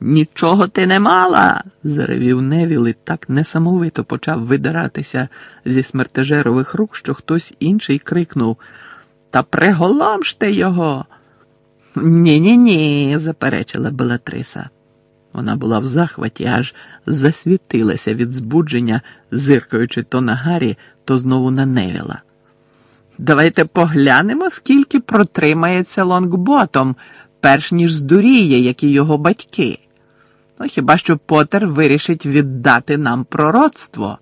Нічого ти не мала, заревів Невіл і так несамовито почав видиратися зі смертежерових рук, що хтось інший крикнув Та приголомште його. Ні, ні, ні, заперечила Белатриса. Вона була в захваті, аж засвітилася від збудження, зиркаючи то на Гаррі, то знову на Невіла. Давайте поглянемо, скільки протримається лонгботом, перш ніж здуріє, як і його батьки. Ну, хіба що Потер вирішить віддати нам пророцтво?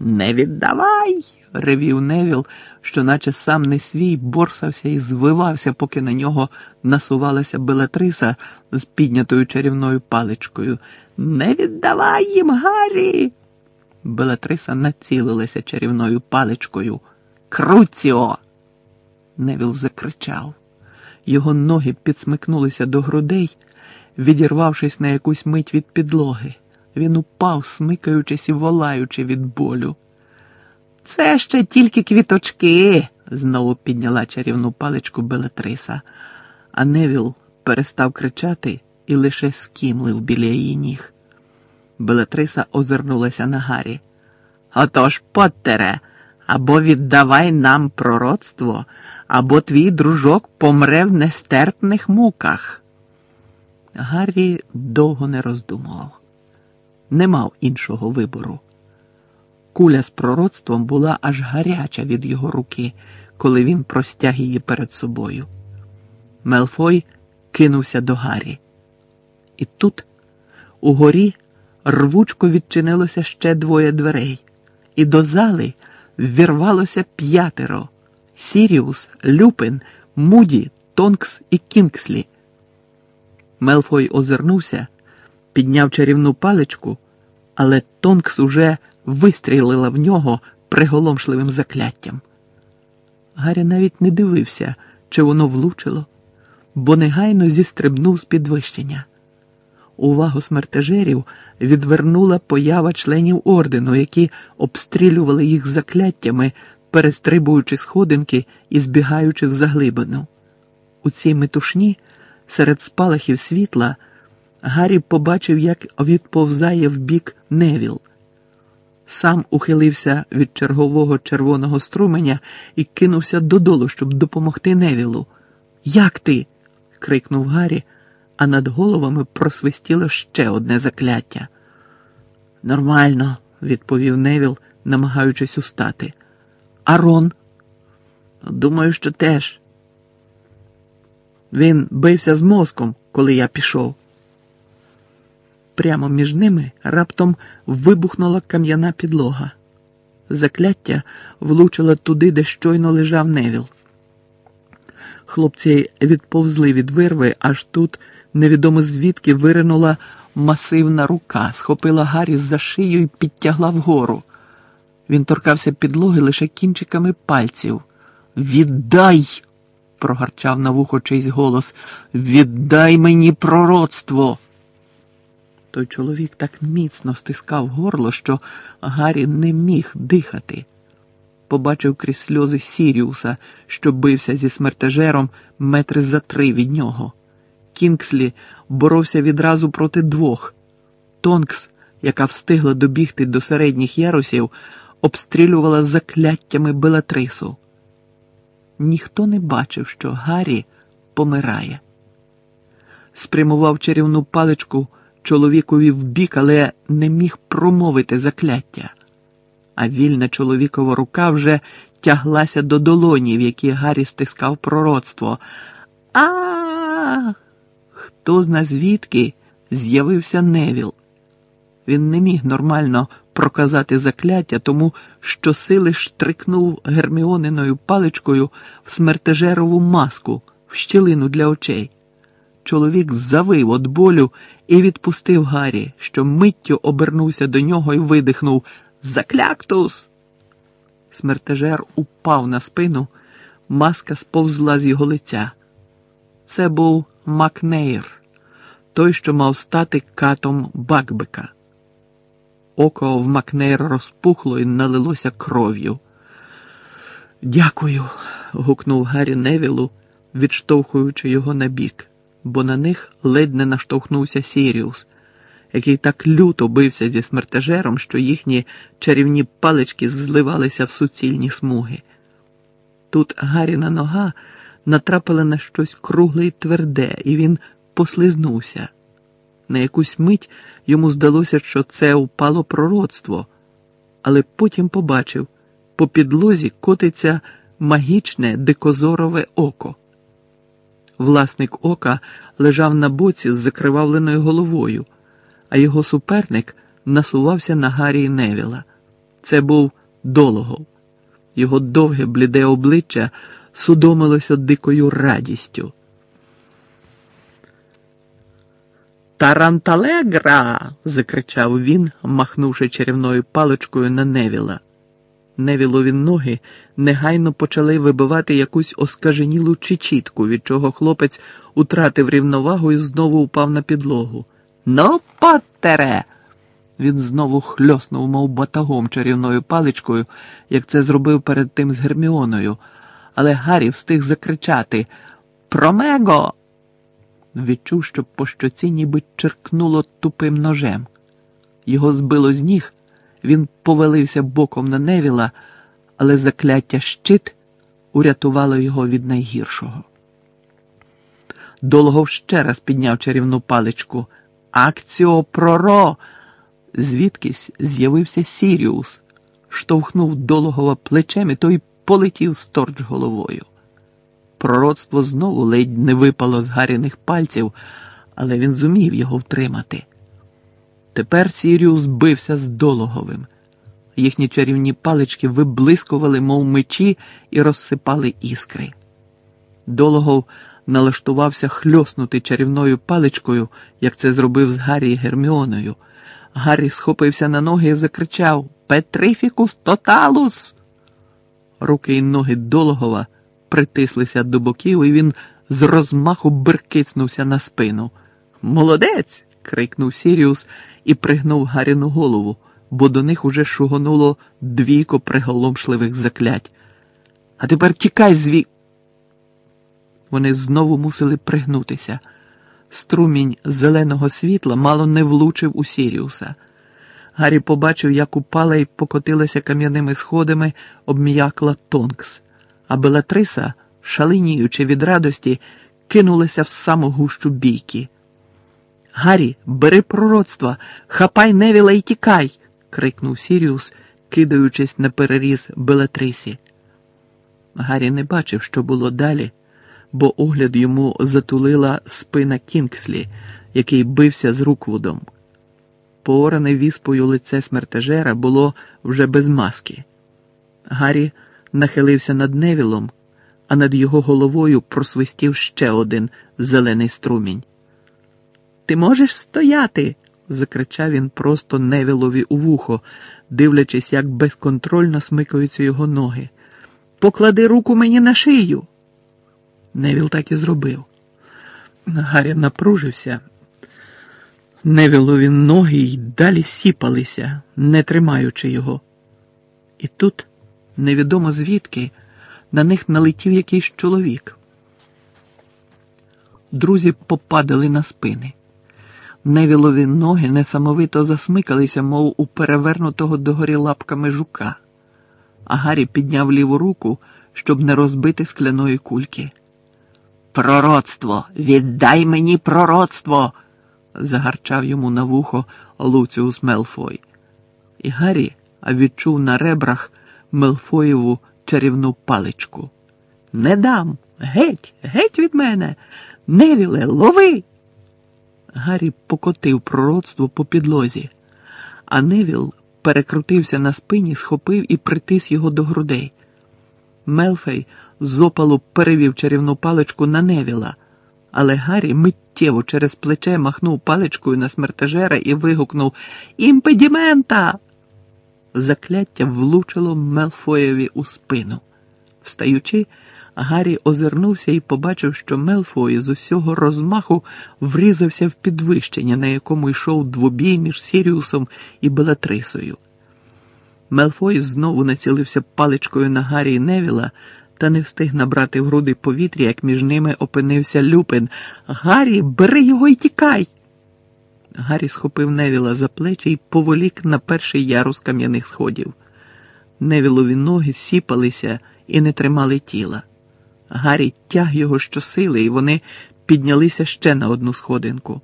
Не віддавай, ревів Невіл, що наче сам не свій борсався і звивався, поки на нього насувалася Белатриса з піднятою чарівною паличкою. Не віддавай їм, Гаррі. Белатриса націлилася чарівною паличкою. Круціо. Невіл закричав. Його ноги підсмикнулися до грудей, відірвавшись на якусь мить від підлоги. Він упав, смикаючись і волаючи від болю. Це ще тільки квіточки, знову підняла чарівну паличку Белатриса, а Невіл перестав кричати і лише скімлив біля її ніг. Белатриса озирнулася на Гаррі. Отож, Поттере, або віддавай нам пророцтво, або твій дружок помре в нестерпних муках. Гаррі довго не роздумував, не мав іншого вибору. Куля з пророцтвом була аж гаряча від його руки, коли він простяг її перед собою. Мелфой кинувся до Гаррі. І тут, угорі, рвучко відчинилося ще двоє дверей, і до зали ввірвалося п'ятеро Сіріус, Люпин, Муді, Тонкс і Кінгслі. Мелфой озирнувся, підняв чарівну паличку, але Тонкс уже вистрілила в нього приголомшливим закляттям. Гаррі навіть не дивився, чи воно влучило, бо негайно зістрибнув з підвищення. Увагу смертежерів відвернула поява членів ордену, які обстрілювали їх закляттями, перестрибуючи сходинки і збігаючи в заглибину. У цій метушні, серед спалахів світла, Гаррі побачив, як відповзає в бік Невіл. Сам ухилився від чергового червоного струменя і кинувся додолу, щоб допомогти Невілу. Як ти? крикнув Гаррі, а над головами просвистіло ще одне закляття. Нормально, відповів Невіл, намагаючись устати. Арон? Думаю, що теж. Він бився з мозком, коли я пішов. Прямо між ними раптом вибухнула кам'яна підлога. Закляття влучило туди, де щойно лежав Невіл. Хлопці відповзли від вирви, аж тут невідомо звідки виринула масивна рука, схопила Гаррі за шию і підтягла вгору. Він торкався підлоги лише кінчиками пальців. Віддай! Прогарчав на вухо чийсь голос. Віддай мені пророцтво! Той чоловік так міцно стискав горло, що Гаррі не міг дихати. Побачив крізь сльози Сіріуса, що бився зі смертежером метри за три від нього. Кінгслі боровся відразу проти двох. Тонкс, яка встигла добігти до середніх ярусів, обстрілювала закляттями Белатрису. Ніхто не бачив, що Гаррі помирає. Спрямував чарівну паличку чоловікові в бік, але не міг промовити закляття. А вільна чоловікова рука вже тяглася до долоні, в якій Гаррі стискав пророцтво. А хто зна звідки з'явився Невіл? Він не міг нормально проказати закляття, тому що сили штрикнув герміониною паличкою в смертежерову маску в щілину для очей. Чоловік завив від болю і відпустив Гаррі, що миттю обернувся до нього і видихнув Закляктус. Смертежер упав на спину, маска сповзла з його лиця. Це був Макнейр, той, що мав стати катом Бакбека. Око в Макнейр розпухло і налилося кров'ю. Дякую. гукнув Гаррі Невілу, відштовхуючи його на бік. бо на них ледь не наштовхнувся Сіріус, який так люто бився зі смертежером, що їхні чарівні палички зливалися в суцільні смуги. Тут Гаріна нога натрапила на щось кругле й тверде, і він послизнувся. На якусь мить йому здалося, що це упало пророцтво, але потім побачив по підлозі котиться магічне дикозорове око. Власник ока лежав на боці з закривавленою головою, а його суперник насувався на Гаррі Невіла. Це був дологов. Його довге бліде обличчя судомилося дикою радістю. Таранталегра. закричав він, махнувши чарівною паличкою на Невіла. Невілові ноги негайно почали вибивати якусь оскаженілу чечітку, від чого хлопець утратив рівновагу і знову упав на підлогу. Ну, Поттере! Він знову хльоснув, мов батагом чарівною паличкою, як це зробив перед тим з Герміоною, але Гаррі встиг закричати Промего! Відчув, що по щоці ніби черкнуло тупим ножем. Його збило з ніг. Він повалився боком на невіла, але закляття щит урятувало його від найгіршого. Долгов ще раз підняв чарівну паличку. Акціо проро! Звідкись з'явився Сіріус, штовхнув Дологова плечем і той полетів сторч головою. Пророцтво знову ледь не випало з гаряних пальців, але він зумів його втримати. Тепер Сіріус бився з Дологовим. Їхні чарівні палички виблискували, мов мечі, і розсипали іскри. Дологов налаштувався хльоснути чарівною паличкою, як це зробив з Гаррі Герміоною. Гаррі схопився на ноги і закричав Петрифікус тоталус. Руки й ноги Дологова притислися до боків, і він з розмаху беркицнувся на спину. Молодець! крикнув Сіріус і пригнув Гаріну голову, бо до них уже шугонуло двійко приголомшливих заклять. А тепер тікай зві. Вони знову мусили пригнутися. Струмінь зеленого світла мало не влучив у Сіріуса. Гаррі побачив, як упала і покотилася кам'яними сходами, обм'якла Тонкс, а Белатриса, шаленіючи від радості, кинулася в саму гущу бійки. Гаррі, бери пророцтва, хапай невіла і тікай. крикнув Сіріус, кидаючись на переріз Белатрисі. Гаррі не бачив, що було далі, бо огляд йому затулила спина Кінгслі, який бився з Руквудом. Пооране віспою лице смертежера було вже без маски. Гаррі нахилився над невілом, а над його головою просвистів ще один зелений струмінь. Ти можеш стояти? закричав він просто невілові у вухо, дивлячись, як безконтрольно смикаються його ноги. Поклади руку мені на шию. Невіл так і зробив. Гаррі напружився. Невілові ноги й далі сіпалися, не тримаючи його. І тут, невідомо звідки, на них налетів якийсь чоловік. Друзі попадали на спини. Невілові ноги несамовито засмикалися, мов у перевернутого догорі лапками жука, а Гаррі підняв ліву руку, щоб не розбити скляної кульки. Пророцтво, віддай мені пророцтво. загарчав йому на вухо Луціус Мелфой. І Гаррі відчув на ребрах Мелфоєву чарівну паличку. Не дам, геть, геть від мене, невіле, лови. Гаррі покотив пророцтво по підлозі, а Невіл перекрутився на спині, схопив і притис його до грудей. Мелфей з опалу перевів чарівну паличку на Невіла, але Гаррі миттєво через плече махнув паличкою на смертежера і вигукнув Імпедімента! Закляття влучило Мелфоєві у спину. Встаючи, Гаррі озирнувся і побачив, що Мелфой з усього розмаху врізався в підвищення, на якому йшов двобій між Сіріусом і Белатрисою. Мелфой знову націлився паличкою на Гаррі Невіла, та не встиг набрати в груди повітря, як між ними опинився Люпин. Гаррі, бери його і тікай. Гаррі схопив Невіла за плечі і поволік на перший ярус кам'яних сходів. Невілові ноги сіпалися і не тримали тіла. Гаррі тяг його щосили, і вони піднялися ще на одну сходинку.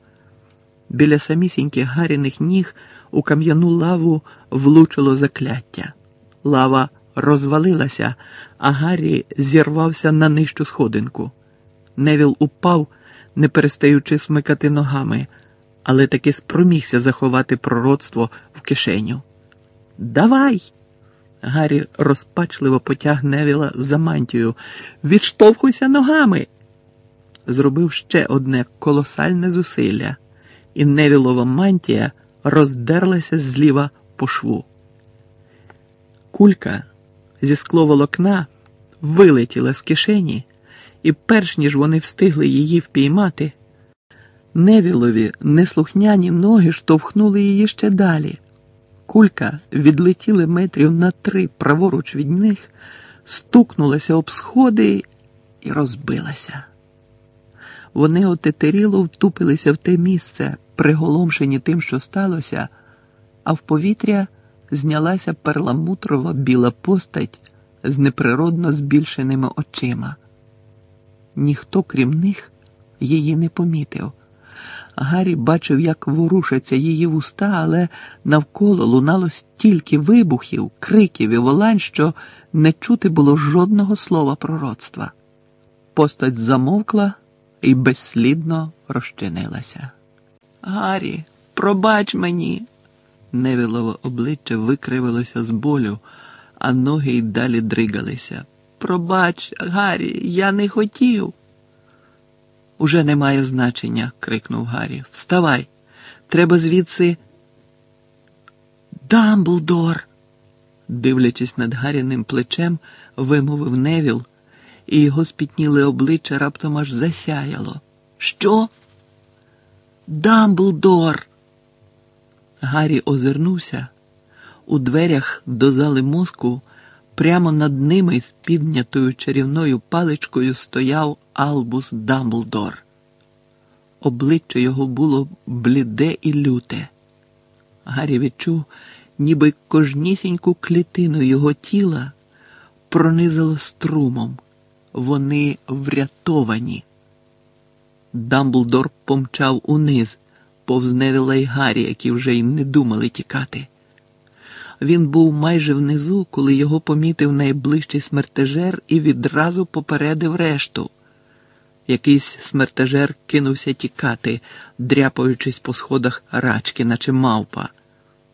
Біля самісіньких Гаріних ніг у кам'яну лаву влучило закляття. Лава розвалилася, а Гаррі зірвався на нижчу сходинку. Невіл упав, не перестаючи смикати ногами, але таки спромігся заховати пророцтво в кишеню. Давай! Гаррі розпачливо потяг Невіла за мантію. Відштовхуйся ногами. Зробив ще одне колосальне зусилля, і Невілова мантія роздерлася зліва по шву. Кулька зі скловолокна вилетіла з кишені, і, перш ніж вони встигли її впіймати, Невілові неслухняні ноги штовхнули її ще далі. Кулька відлетіли метрів на три праворуч від них, стукнулася об сходи і розбилася. Вони отетеріло втупилися в те місце, приголомшені тим, що сталося, а в повітря знялася перламутрова біла постать з неприродно збільшеними очима. Ніхто, крім них, її не помітив. Гаррі бачив, як ворушаться її вуста, але навколо лунало стільки вибухів, криків і волань, що не чути було жодного слова пророцтва. Постать замовкла і безслідно розчинилася. Гаррі, пробач мені. Невілове обличчя викривилося з болю, а ноги й далі дригалися. Пробач, Гаррі, я не хотів. Уже немає значення, крикнув Гаррі. Вставай. Треба звідси. Дамблдор. Дивлячись над Гарріним плечем, вимовив Невіл, і його спітніле обличчя раптом аж засяяло. Що? Дамблдор. Гаррі озирнувся. У дверях до зали мозку прямо над ними з піднятою чарівною паличкою стояв Албус Дамблдор. Обличчя його було бліде і люте. Гаррі відчув, ніби кожнісіньку клітину його тіла пронизало струмом. Вони врятовані. Дамблдор помчав униз, повз Невіла й Гаррі, які вже й не думали тікати. Він був майже внизу, коли його помітив найближчий смертежер і відразу попередив решту. Якийсь смертежер кинувся тікати, дряпаючись по сходах рачки, наче мавпа.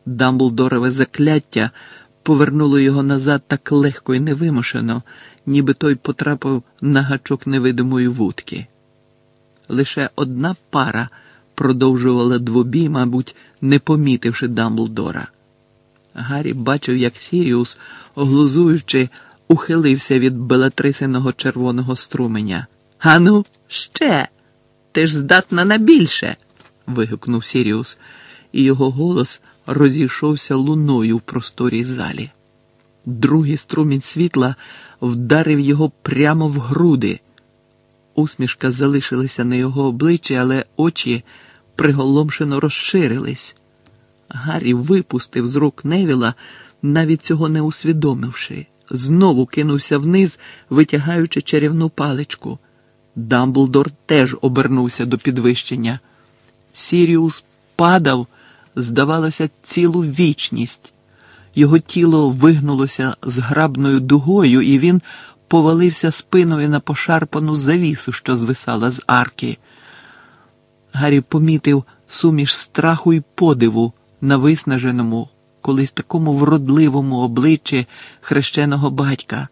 Дамблдорове закляття повернуло його назад так легко і невимушено, ніби той потрапив на гачок невидимої вудки. Лише одна пара продовжувала двобій, мабуть, не помітивши Дамблдора. Гаррі бачив, як Сіріус, глузуючи, ухилився від белатрисиного червоного струменя. Ану, ще, ти ж здатна на більше. вигукнув Сіріус, і його голос розійшовся луною в просторій залі. Другий струмінь світла вдарив його прямо в груди. Усмішка залишилася на його обличчі, але очі приголомшено розширились. Гаррі випустив з рук Невіла, навіть цього не усвідомивши, знову кинувся вниз, витягаючи чарівну паличку. Дамблдор теж обернувся до підвищення. Сіріус падав, здавалося, цілу вічність. Його тіло вигнулося зграбною дугою, і він повалився спиною на пошарпану завісу, що звисала з арки. Гаррі помітив суміш страху і подиву на виснаженому, колись такому вродливому обличчі хрещеного батька,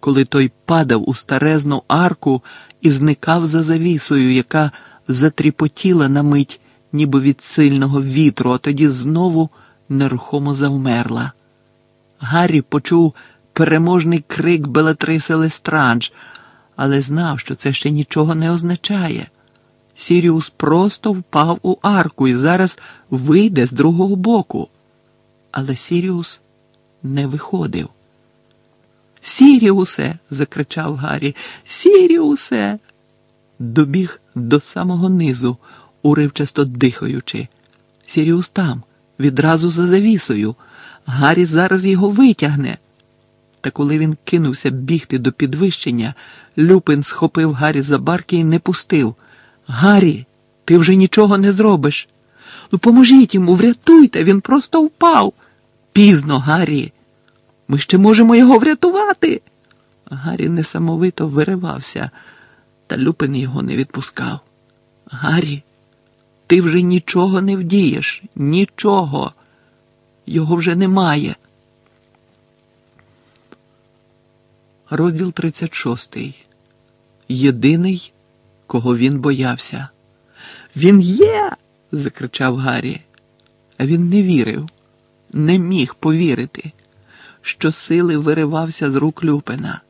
коли той падав у старезну арку і зникав за завісою, яка затріпотіла на мить, ніби від сильного вітру, а тоді знову нерухомо завмерла. Гаррі почув переможний крик Белатриси Лестранж, але знав, що це ще нічого не означає. Сіріус просто впав у арку і зараз вийде з другого боку. Але Сіріус не виходив. Сіріусе. закричав Гаррі. Сіріусе. Добіг до самого низу, уривчасто дихаючи. Сіріус там, відразу за завісою. Гаррі зараз його витягне. Та коли він кинувся бігти до підвищення, Люпин схопив Гаррі за барки і не пустив. Гаррі, ти вже нічого не зробиш. Ну, поможіть йому, врятуйте, він просто впав. Пізно, Гаррі. Ми ще можемо його врятувати. Гаррі несамовито виривався, та Люпин його не відпускав. Гаррі, ти вже нічого не вдієш, нічого. Його вже немає. Розділ 36. Єдиний, кого він боявся. Він є. закричав Гаррі. А він не вірив, не міг повірити, що сили виривався з рук Люпена.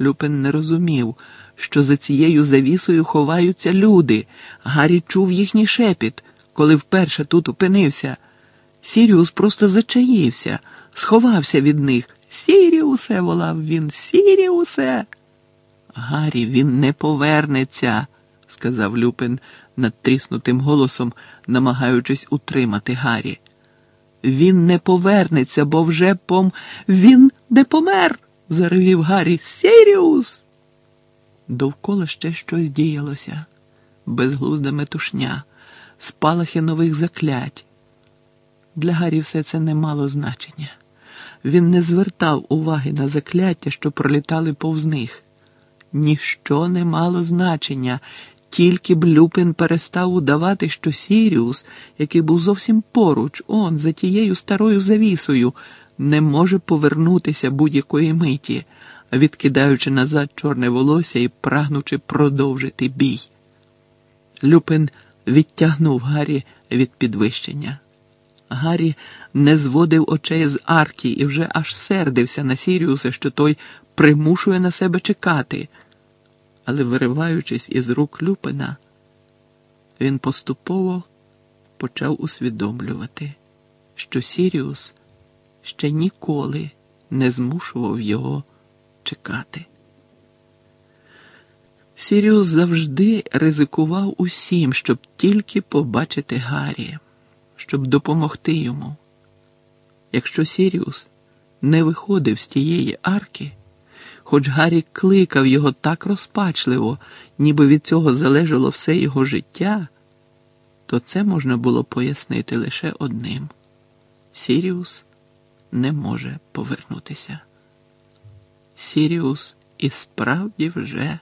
Люпен не розумів, що за цією завісою ховаються люди. Гаррі чув їхній шепіт, коли вперше тут опинився. Сіріус просто зачаївся, сховався від них. Сіріусе, волав він, Сіріусе. Гаррі, він не повернеться, сказав Люпин надтріснутим голосом, намагаючись утримати Гаррі. Він не повернеться, бо вже пом. Він не помер. заревів Гаррі. Сіріус. Довкола ще щось діялося, безглузда метушня, спалахи нових заклять. Для Гаррі все це не мало значення. Він не звертав уваги на закляття, що пролітали повз них. Ніщо не мало значення, тільки б Люпин перестав удавати, що Сіріус, який був зовсім поруч, он, за тією старою завісою, не може повернутися будь-якої миті, відкидаючи назад чорне волосся і прагнучи продовжити бій. Люпин відтягнув Гаррі від підвищення. Гаррі не зводив очей з арки і вже аж сердився на Сіріуса, що той примушує на себе чекати. Але, вириваючись із рук Люпина, він поступово почав усвідомлювати, що Сіріус ще ніколи не змушував його чекати. Сіріус завжди ризикував усім, щоб тільки побачити Гаррі щоб допомогти йому. Якщо Сіріус не виходив з тієї арки, хоч Гаррі кликав його так розпачливо, ніби від цього залежало все його життя, то це можна було пояснити лише одним: Сіріус не може повернутися. Сіріус і справді вже.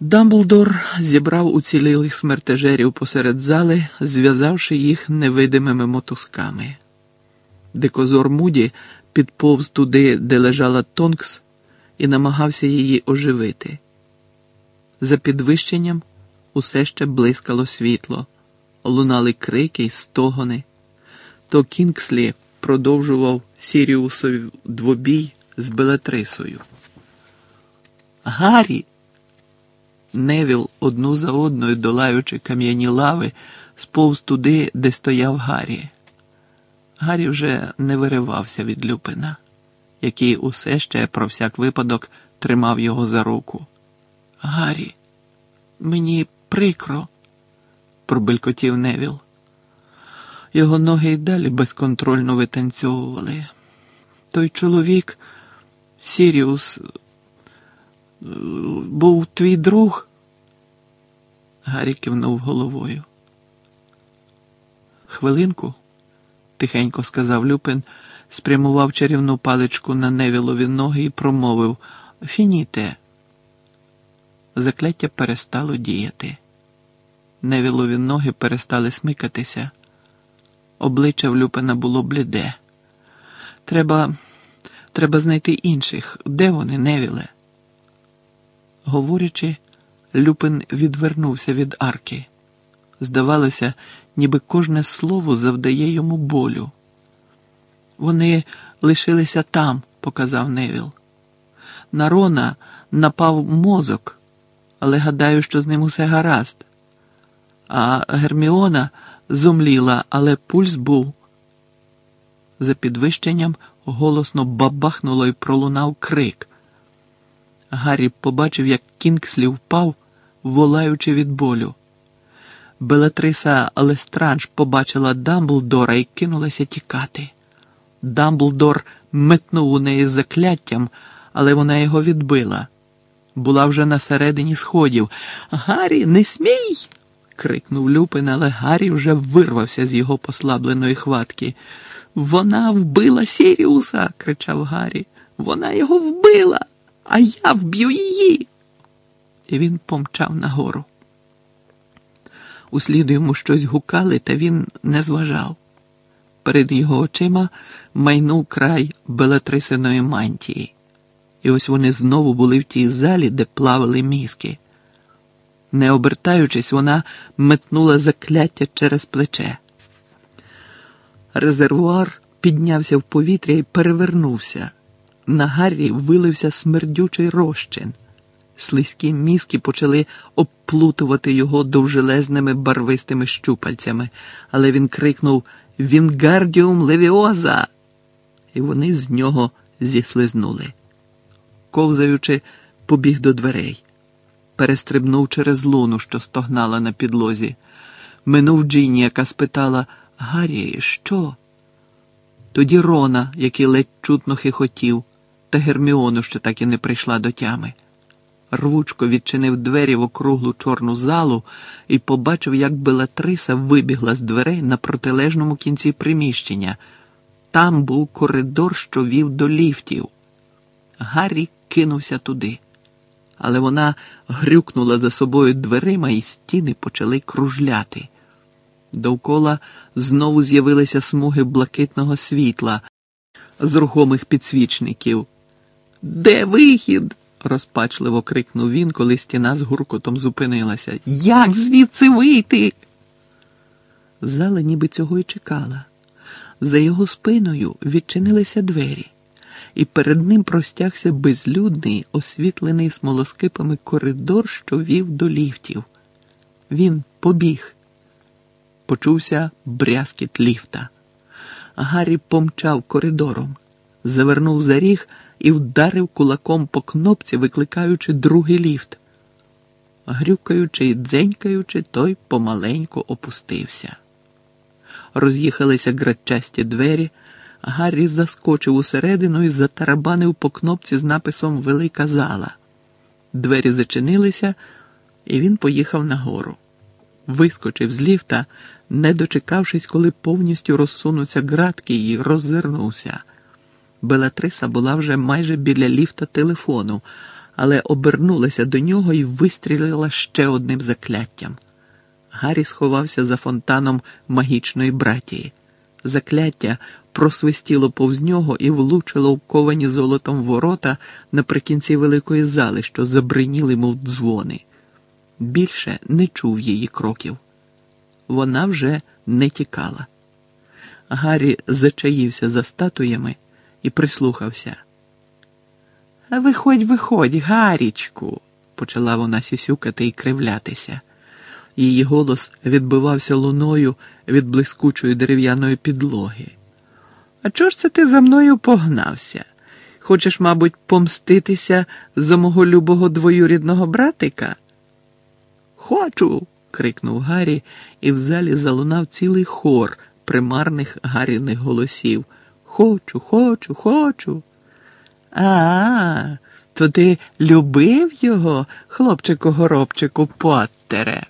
Дамблдор зібрав уцілілих смертежерів посеред зали, зв'язавши їх невидимими мотузками. Дикозор Муді підповз туди, де лежала Тонкс, і намагався її оживити. За підвищенням усе ще блискало світло, лунали крики й стогони. То Кінгслі продовжував Сіріусов двобій з Белатрисою. Гаррі! Невіл, одну за одною долаючи кам'яні лави, сповз туди, де стояв Гаррі. Гаррі вже не виривався від Люпина, який усе ще про всяк випадок тримав його за руку. Гаррі, мені прикро, пробелькотів Невіл. Його ноги й далі безконтрольно витанцьовували. Той чоловік, Сіріус, був твій друг? Гаррі кивнув головою. Хвилинку, тихенько сказав Люпин, спрямував чарівну паличку на невілові ноги і промовив Фініте. Закляття перестало діяти. Невілові ноги перестали смикатися. Обличчя в Люпина було бліде. Треба, треба знайти інших. Де вони, Невіле? Говорячи, Люпин відвернувся від арки. Здавалося, ніби кожне слово завдає йому болю. Вони лишилися там, показав Невіл. На Рона напав мозок, але гадаю, що з ним усе гаразд. А Герміона зумліла, але пульс був. За підвищенням голосно бабахнуло і пролунав крик. Гаррі побачив, як Кінгслі впав, волаючи від болю. Белатриса Лестранж побачила Дамблдора і кинулася тікати. Дамблдор метнув у неї закляттям, але вона його відбила. Була вже на середині сходів. Гаррі, не смій. крикнув Люпин, але Гаррі вже вирвався з його послабленої хватки. Вона вбила Сіріуса, кричав Гаррі. Вона його вбила, а я вб'ю її. І він помчав нагору. Усліду йому щось гукали, та він не зважав. Перед його очима майнув край белатрисиної мантії. І ось вони знову були в тій залі, де плавали мізки. Не обертаючись, вона метнула закляття через плече. Резервуар піднявся в повітря і перевернувся. На Гаррі вилився смердючий розчин. Слизькі мізки почали обплутувати його довжелезними барвистими щупальцями, але він крикнув Вінгардіум левіоза! І вони з нього зіслизнули. Ковзаючи, побіг до дверей, перестрибнув через луну, що стогнала на підлозі. Минув Джині, яка спитала Гаррі, що? Тоді Рона, який ледь чутно хихотів, та Герміону, що так і не прийшла до тями. Рвучко відчинив двері в округлу чорну залу і побачив, як Белатриса вибігла з дверей на протилежному кінці приміщення. Там був коридор, що вів до ліфтів. Гаррі кинувся туди, але вона грюкнула за собою дверима, і стіни почали кружляти. Довкола знову з'явилися смуги блакитного світла з рухомих підсвічників. Де вихід? Розпачливо крикнув він, коли стіна з гуркотом зупинилася. Як звідси вийти? Зала ніби цього й чекала. За його спиною відчинилися двері, і перед ним простягся безлюдний, освітлений смолоскипами коридор, що вів до ліфтів. Він побіг. Почувся брязкіт ліфта. Гаррі помчав коридором, завернув за ріг і вдарив кулаком по кнопці, викликаючи другий ліфт. Грюкаючи і дзенькаючи, той помаленьку опустився. Роз'їхалися градчасті двері, Гаррі заскочив усередину і затарабанив по кнопці з написом Велика зала. Двері зачинилися, і він поїхав нагору. Вискочив з ліфта, не дочекавшись, коли повністю розсунуться ґратки, і роззирнувся. Белатриса була вже майже біля ліфта телефону, але обернулася до нього і вистрілила ще одним закляттям. Гаррі сховався за фонтаном магічної братії. Закляття просвистіло повз нього і влучило в ковані золотом ворота наприкінці великої зали, що забриніли, мов дзвони. Більше не чув її кроків. Вона вже не тікала. Гаррі зачаївся за статуями і прислухався. Виходь, виходь, Гарічку, почала вона сісюкати і кривлятися. Її голос відбивався луною від блискучої дерев'яної підлоги. А чого ж це ти за мною погнався? Хочеш, мабуть, помститися за мого любого двоюрідного братика? Хочу. крикнув Гаррі, і в залі залунав цілий хор примарних Гарріних голосів. Хочу, хочу, хочу. А, то ти любив його, хлопчику горобчику Поттере?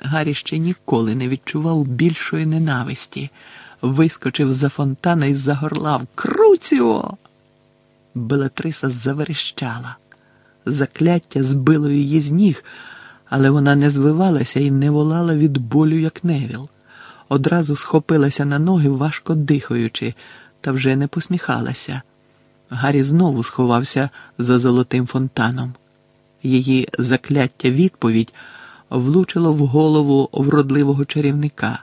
Гаррі ще ніколи не відчував більшої ненависті, вискочив за фонтана і загорлав Круціо. Белатриса заверещала. Закляття збило її з ніг, але вона не звивалася і не волала від болю, як невіл одразу схопилася на ноги, важко дихаючи, та вже не посміхалася. Гаррі знову сховався за золотим фонтаном. Її закляття відповідь влучило в голову вродливого чарівника.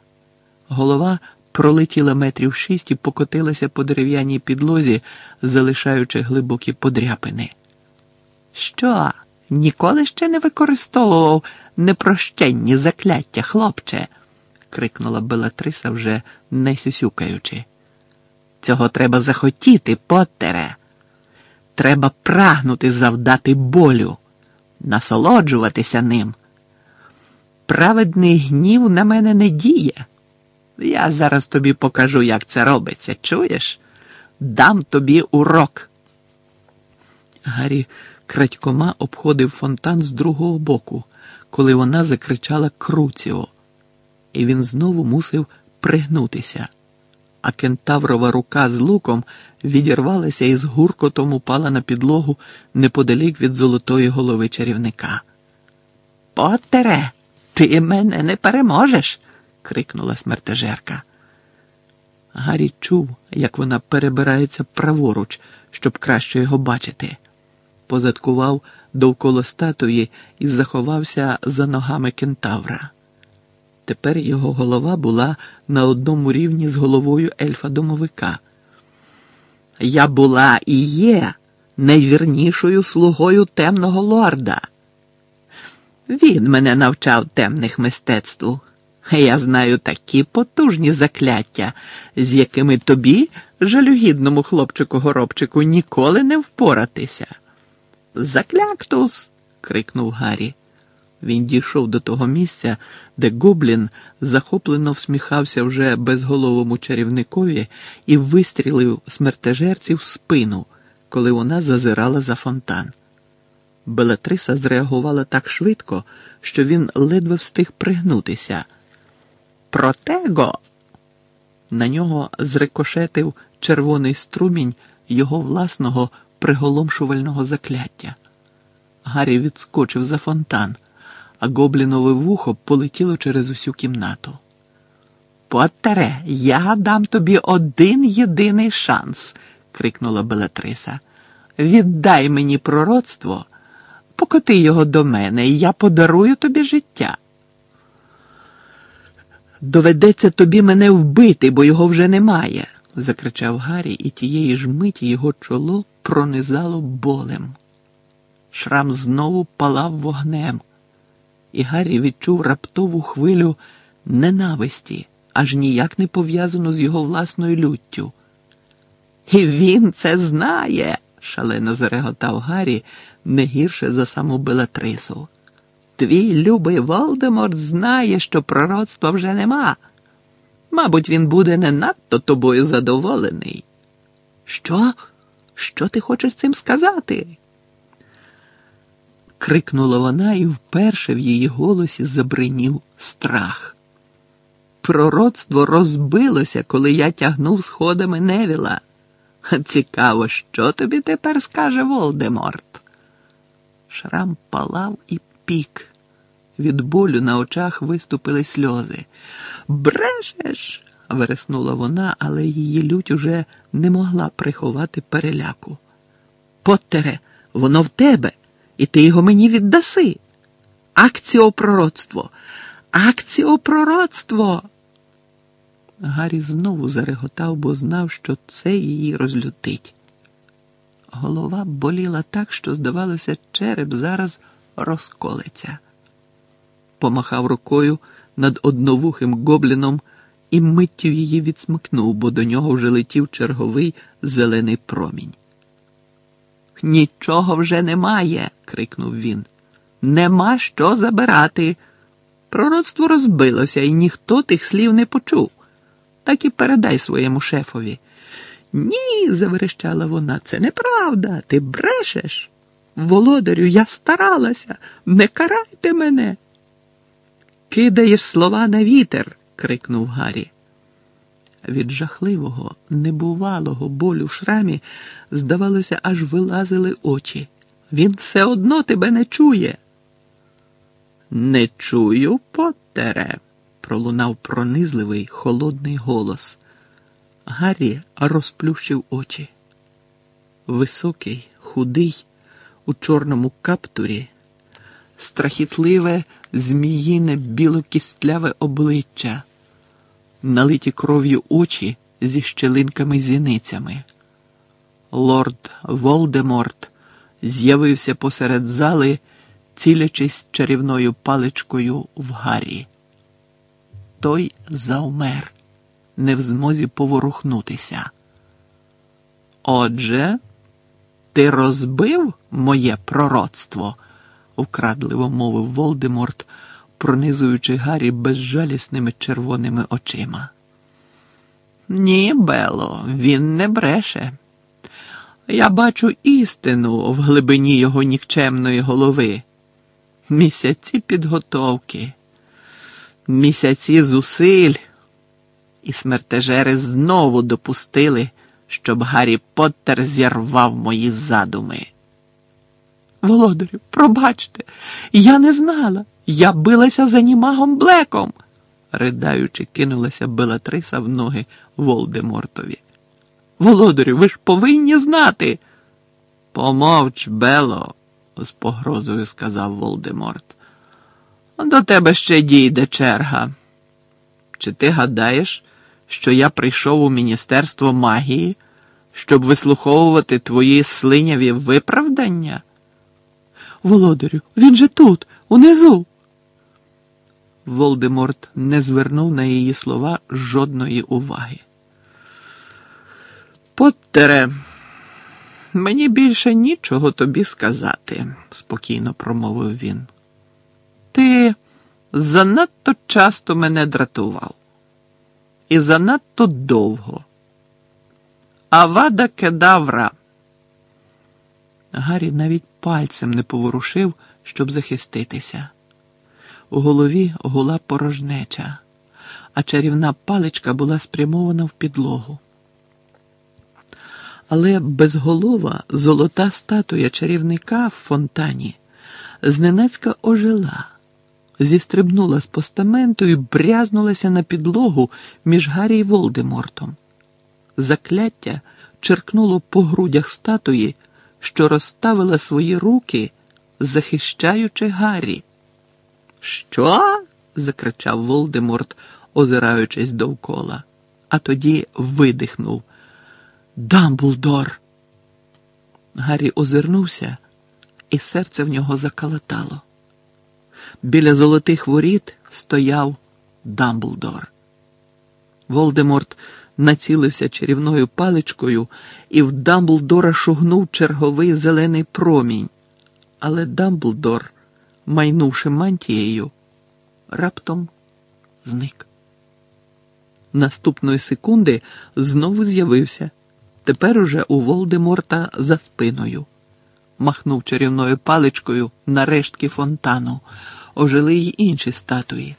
Голова пролетіла метрів шість і покотилася по дерев'яній підлозі, залишаючи глибокі подряпини. Що, ніколи ще не використовував непрощенні закляття, хлопче? Крикнула Белатриса, вже не сюсюкаючи. Цього треба захотіти, Поттере. Треба прагнути завдати болю, насолоджуватися ним. Праведний гнів на мене не діє. Я зараз тобі покажу, як це робиться, чуєш? Дам тобі урок. Гаррі крадькома обходив фонтан з другого боку, коли вона закричала Круціо, і він знову мусив пригнутися а кентаврова рука з луком відірвалася і з гуркотом упала на підлогу неподалік від золотої голови чарівника. Потере, ти мене не переможеш. крикнула смертежерка. Гаррі чув, як вона перебирається праворуч, щоб краще його бачити. Позадкував довкола статуї і заховався за ногами кентавра. Тепер його голова була на одному рівні з головою ельфа-домовика. Я була і є найвірнішою слугою темного лорда. Він мене навчав темних мистецтв. Я знаю такі потужні закляття, з якими тобі, жалюгідному хлопчику горобчику, ніколи не впоратися. Закляктус. крикнув Гаррі. Він дійшов до того місця, де Гоблін захоплено всміхався вже безголовому чарівникові і вистрілив смертежерці в спину, коли вона зазирала за фонтан. Белатриса зреагувала так швидко, що він ледве встиг пригнутися. Протего! На нього зрикошетив червоний струмінь його власного приголомшувального закляття. Гаррі відскочив за фонтан а гоблінове вухо полетіло через усю кімнату. Поттере, я дам тобі один єдиний шанс, крикнула Белатриса. Віддай мені пророцтво, покоти його до мене, і я подарую тобі життя. Доведеться тобі мене вбити, бо його вже немає, закричав Гаррі, і тієї ж миті його чоло пронизало болем. Шрам знову палав вогнем і Гаррі відчув раптову хвилю ненависті, аж ніяк не пов'язану з його власною люттю. І він це знає, шалено зареготав Гаррі не гірше за саму Белатрису. Твій любий Волдеморт знає, що пророцтва вже нема. Мабуть, він буде не надто тобою задоволений. Що? Що ти хочеш цим сказати? Крикнула вона, і вперше в її голосі забринів страх. Пророцтво розбилося, коли я тягнув сходами Невіла. Цікаво, що тобі тепер скаже Волдеморт? Шрам палав і пік. Від болю на очах виступили сльози. Брешеш. вереснула вона, але її лють уже не могла приховати переляку. Поттере, воно в тебе і ти його мені віддаси. Акціопророцтво! Акціопророцтво! Гаррі знову зареготав, бо знав, що це її розлютить. Голова боліла так, що, здавалося, череп зараз розколеться. Помахав рукою над одновухим гобліном і миттю її відсмикнув, бо до нього вже летів черговий зелений промінь. Нічого вже немає, крикнув він. Нема що забирати. Пророцтво розбилося, і ніхто тих слів не почув. Так і передай своєму шефові. Ні, заверещала вона, це неправда, ти брешеш. Володарю, я старалася, не карайте мене. Кидаєш слова на вітер, крикнув Гаррі. Від жахливого, небувалого болю в шрамі, здавалося, аж вилазили очі. Він все одно тебе не чує. Не чую, Поттере, пролунав пронизливий холодний голос. Гаррі розплющив очі. Високий, худий, у чорному каптурі, страхітливе, зміїне білокістляве обличчя налиті кров'ю очі зі щелинками зіницями. Лорд Волдеморт з'явився посеред зали, цілячись чарівною паличкою в Гаррі. Той завмер, не в змозі поворухнутися. Отже, ти розбив моє пророцтво, вкрадливо мовив Волдеморт, пронизуючи Гаррі безжалісними червоними очима. Ні, Бело, він не бреше. Я бачу істину в глибині його нікчемної голови. Місяці підготовки, місяці зусиль, і смертежери знову допустили, щоб Гаррі Поттер зірвав мої задуми. Володарю, пробачте, я не знала. Я билася за німагом Блеком, ридаючи, кинулася Белатриса в ноги Волдемортові. Володарю, ви ж повинні знати. Помовч, Бело, з погрозою сказав Волдеморт. До тебе ще дійде черга. Чи ти гадаєш, що я прийшов у Міністерство магії, щоб вислуховувати твої слиняві виправдання? Володарю, він же тут, унизу. Волдеморт не звернув на її слова жодної уваги. Поттере, мені більше нічого тобі сказати, спокійно промовив він. Ти занадто часто мене дратував і занадто довго. Авада кедавра. Гаррі навіть пальцем не поворушив, щоб захиститися. У голові гула порожнеча, а чарівна паличка була спрямована в підлогу. Але безголова золота статуя чарівника в фонтані зненацька ожила, зістрибнула з постаменту і брязнулася на підлогу між Гаррі й Волдемортом. Закляття черкнуло по грудях статуї, що розставила свої руки, захищаючи Гаррі. Що? закричав Волдеморт, озираючись довкола, а тоді видихнув. Дамблдор. Гаррі озирнувся, і серце в нього закалатало. Біля золотих воріт стояв Дамблдор. Волдеморт націлився чарівною паличкою і в Дамблдора шугнув черговий зелений промінь. Але Дамблдор майнувши мантією, раптом зник. Наступної секунди знову з'явився, тепер уже у Волдеморта за спиною. Махнув чарівною паличкою на рештки фонтану, ожили й інші статуї.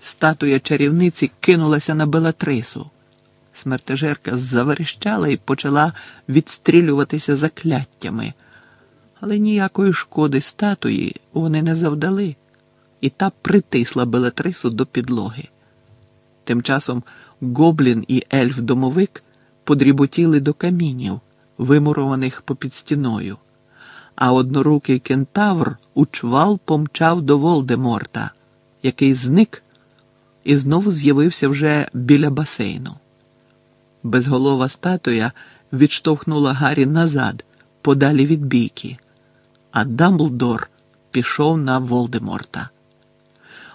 Статуя чарівниці кинулася на Белатрису. Смертежерка заверещала і почала відстрілюватися закляттями але ніякої шкоди статуї вони не завдали, і та притисла Белатрису до підлоги. Тим часом гоблін і ельф-домовик подріботіли до камінів, вимурованих попід стіною, а однорукий кентавр у чвал помчав до Волдеморта, який зник і знову з'явився вже біля басейну. Безголова статуя відштовхнула Гаррі назад, подалі від бійки а Дамблдор пішов на Волдеморта.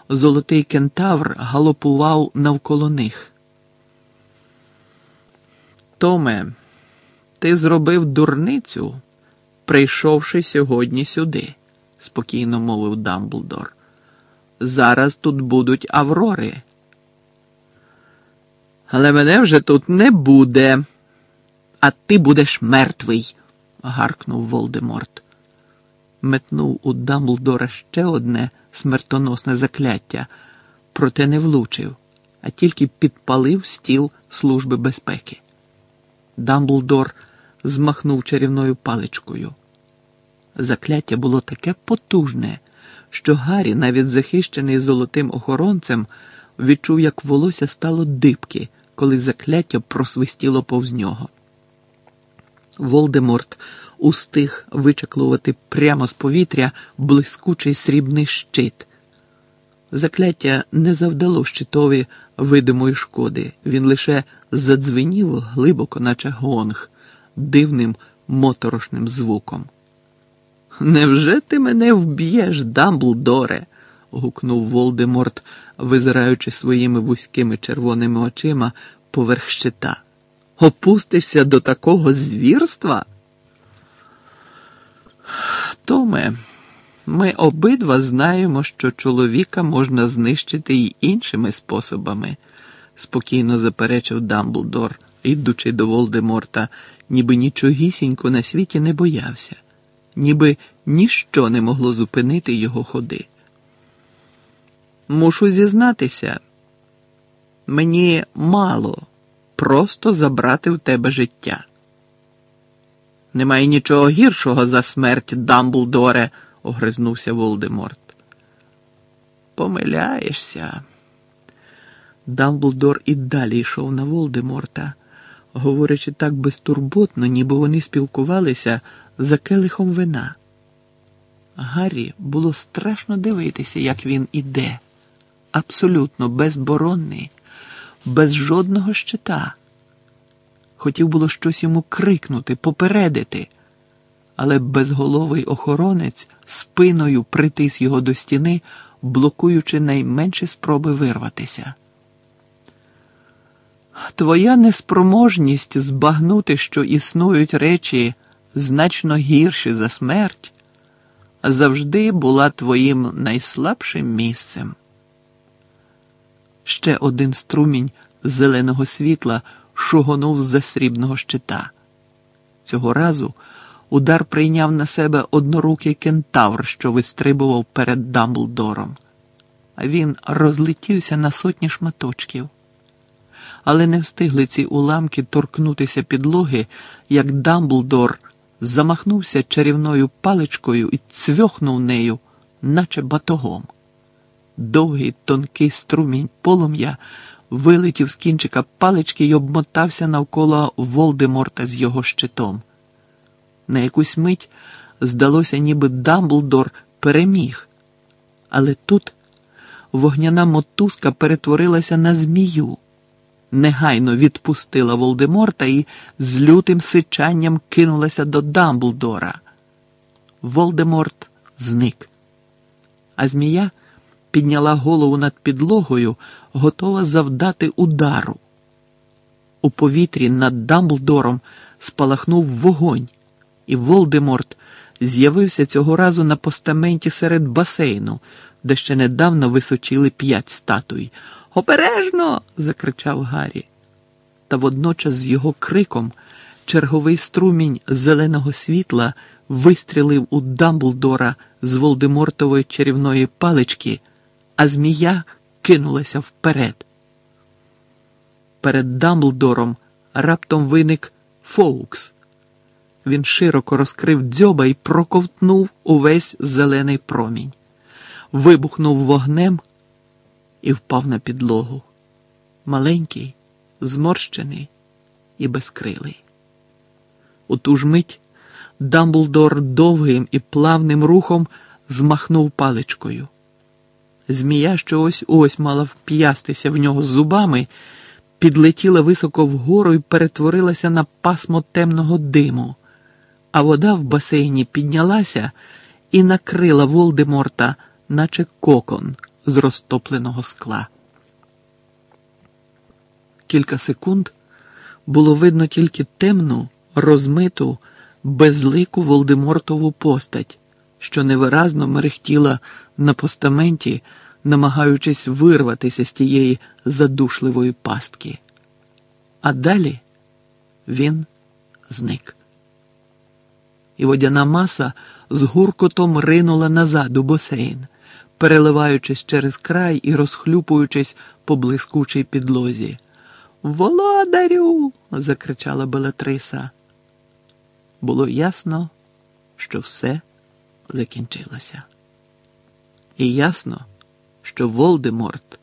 Золотий кентавр галопував навколо них. Томе, ти зробив дурницю, прийшовши сьогодні сюди, спокійно мовив Дамблдор. Зараз тут будуть аврори. Але мене вже тут не буде, а ти будеш мертвий, гаркнув Волдеморт метнув у Дамблдора ще одне смертоносне закляття, проте не влучив, а тільки підпалив стіл Служби безпеки. Дамблдор змахнув чарівною паличкою. Закляття було таке потужне, що Гаррі, навіть захищений золотим охоронцем, відчув, як волосся стало дибки, коли закляття просвистіло повз нього. Волдеморт устиг вичаклувати прямо з повітря блискучий срібний щит. Закляття не завдало щитові видимої шкоди, він лише задзвенів глибоко, наче гонг, дивним моторошним звуком. Невже ти мене вб'єш, Дамблдоре? гукнув Волдеморт, визираючи своїми вузькими червоними очима поверх щита. опустишся до такого звірства? Томе, ми обидва знаємо, що чоловіка можна знищити й іншими способами, спокійно заперечив Дамблдор, ідучи до Волдеморта, ніби нічогісінько на світі не боявся, ніби ніщо не могло зупинити його ходи. Мушу зізнатися, мені мало просто забрати в тебе життя. Немає нічого гіршого за смерть Дамблдоре, огризнувся Волдеморт. Помиляєшся. Дамблдор і далі йшов на Волдеморта, говорячи так безтурботно, ніби вони спілкувалися за келихом вина. Гаррі було страшно дивитися, як він іде, абсолютно безборонний, без жодного щита. Хотів було щось йому крикнути, попередити, але безголовий охоронець спиною притис його до стіни, блокуючи найменші спроби вирватися. Твоя неспроможність збагнути, що існують речі значно гірші за смерть, завжди була твоїм найслабшим місцем. Ще один струмінь зеленого світла шугонув з за срібного щита. Цього разу удар прийняв на себе однорукий кентавр, що вистрибував перед Дамблдором. Він розлетівся на сотні шматочків. Але не встигли ці уламки торкнутися підлоги, як Дамблдор замахнувся чарівною паличкою і цвьохнув нею, наче батогом. Довгий тонкий струмінь полум'я вилетів з кінчика палички й обмотався навколо Волдеморта з його щитом. На якусь мить здалося, ніби Дамблдор переміг. Але тут вогняна мотузка перетворилася на змію, негайно відпустила Волдеморта і з лютим сичанням кинулася до Дамблдора. Волдеморт зник, а змія підняла голову над підлогою, готова завдати удару. У повітрі над Дамблдором спалахнув вогонь, і Волдеморт з'явився цього разу на постаменті серед басейну, де ще недавно височили п'ять статуй. Обережно. закричав Гаррі. Та водночас з його криком черговий струмінь зеленого світла вистрілив у Дамблдора з Волдемортової чарівної палички а змія кинулася вперед. Перед Дамблдором раптом виник Фоукс. Він широко розкрив дзьоба і проковтнув увесь зелений промінь, вибухнув вогнем і впав на підлогу. Маленький, зморщений і безкрилий. У ту ж мить Дамблдор довгим і плавним рухом змахнув паличкою. Змія, що ось ось мала вп'ястися в нього зубами, підлетіла високо вгору і перетворилася на пасмо темного диму, а вода в басейні піднялася і накрила Волдеморта, наче кокон з розтопленого скла. Кілька секунд було видно тільки темну, розмиту, безлику Волдемортову постать що невиразно мерехтіла на постаменті, намагаючись вирватися з тієї задушливої пастки. А далі він зник. І водяна маса з гуркотом ринула назад у басейн, переливаючись через край і розхлюпуючись по блискучій підлозі. Володарю. закричала Белатриса. Було ясно, що все закінчилося. І ясно, що Волдеморт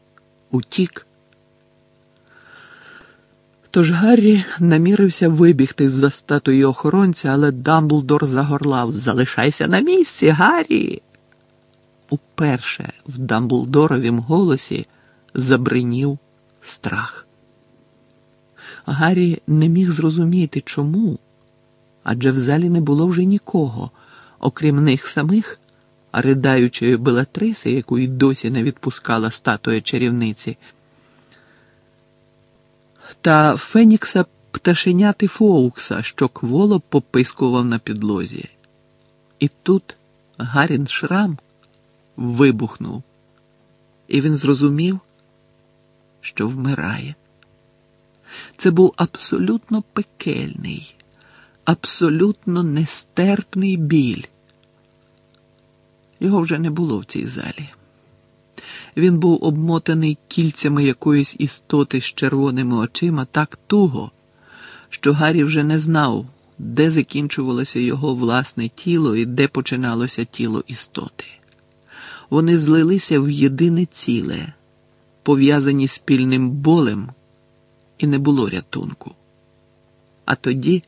утік. Тож Гаррі намірився вибігти з за статуї охоронця, але Дамблдор загорлав Залишайся на місці, Гаррі. Уперше в Дамблдоровім голосі забринів страх. Гаррі не міг зрозуміти, чому, адже в залі не було вже нікого окрім них самих, ридаючої Белатриси, яку й досі не відпускала статуя чарівниці, та Фенікса пташеняти Фоукса, що кволо попискував на підлозі. І тут Гарін Шрам вибухнув, і він зрозумів, що вмирає. Це був абсолютно пекельний, абсолютно нестерпний біль. Його вже не було в цій залі. Він був обмотаний кільцями якоїсь істоти з червоними очима так туго, що Гаррі вже не знав, де закінчувалося його власне тіло і де починалося тіло істоти. Вони злилися в єдине ціле, пов'язані спільним болем, і не було рятунку. А тоді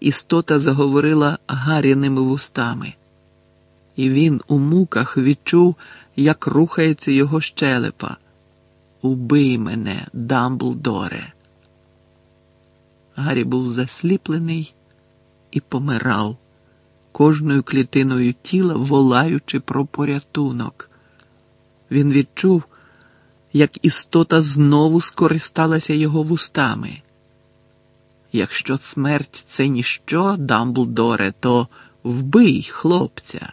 істота заговорила Гарріними вустами, і він у муках відчув, як рухається його щелепа. Убий мене, Дамблдоре. Гаррі був засліплений і помирав, кожною клітиною тіла волаючи про порятунок. Він відчув, як істота знову скористалася його вустами. Якщо смерть це ніщо, Дамблдоре, то вбий хлопця.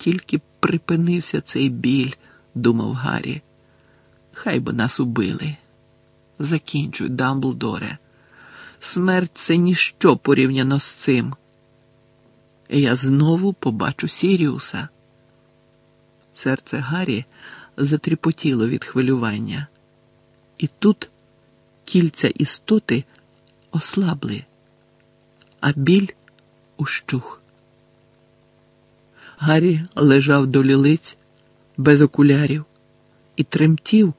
Тільки припинився цей біль, думав Гаррі. Хай би нас убили. Закінчуй, Дамблдоре. Смерть це ніщо порівняно з цим. Я знову побачу Сіріуса. Серце Гаррі затріпотіло від хвилювання. І тут кільця істоти ослабли, а біль ущух. Гаррі лежав до лілиць без окулярів і тремтів,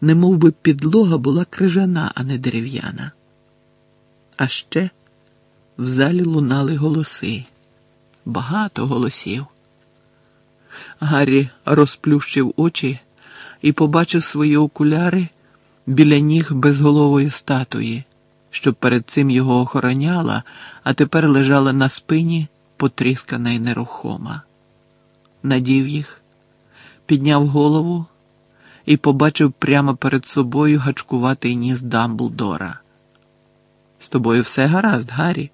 немов би підлога була крижана, а не дерев'яна. А ще в залі лунали голоси, багато голосів. Гаррі розплющив очі і побачив свої окуляри біля ніг безголової статуї, що перед цим його охороняла, а тепер лежала на спині, потріскана й нерухома. Надів їх, підняв голову і побачив прямо перед собою гачкуватий ніс Дамблдора. З тобою все гаразд, Гаррі?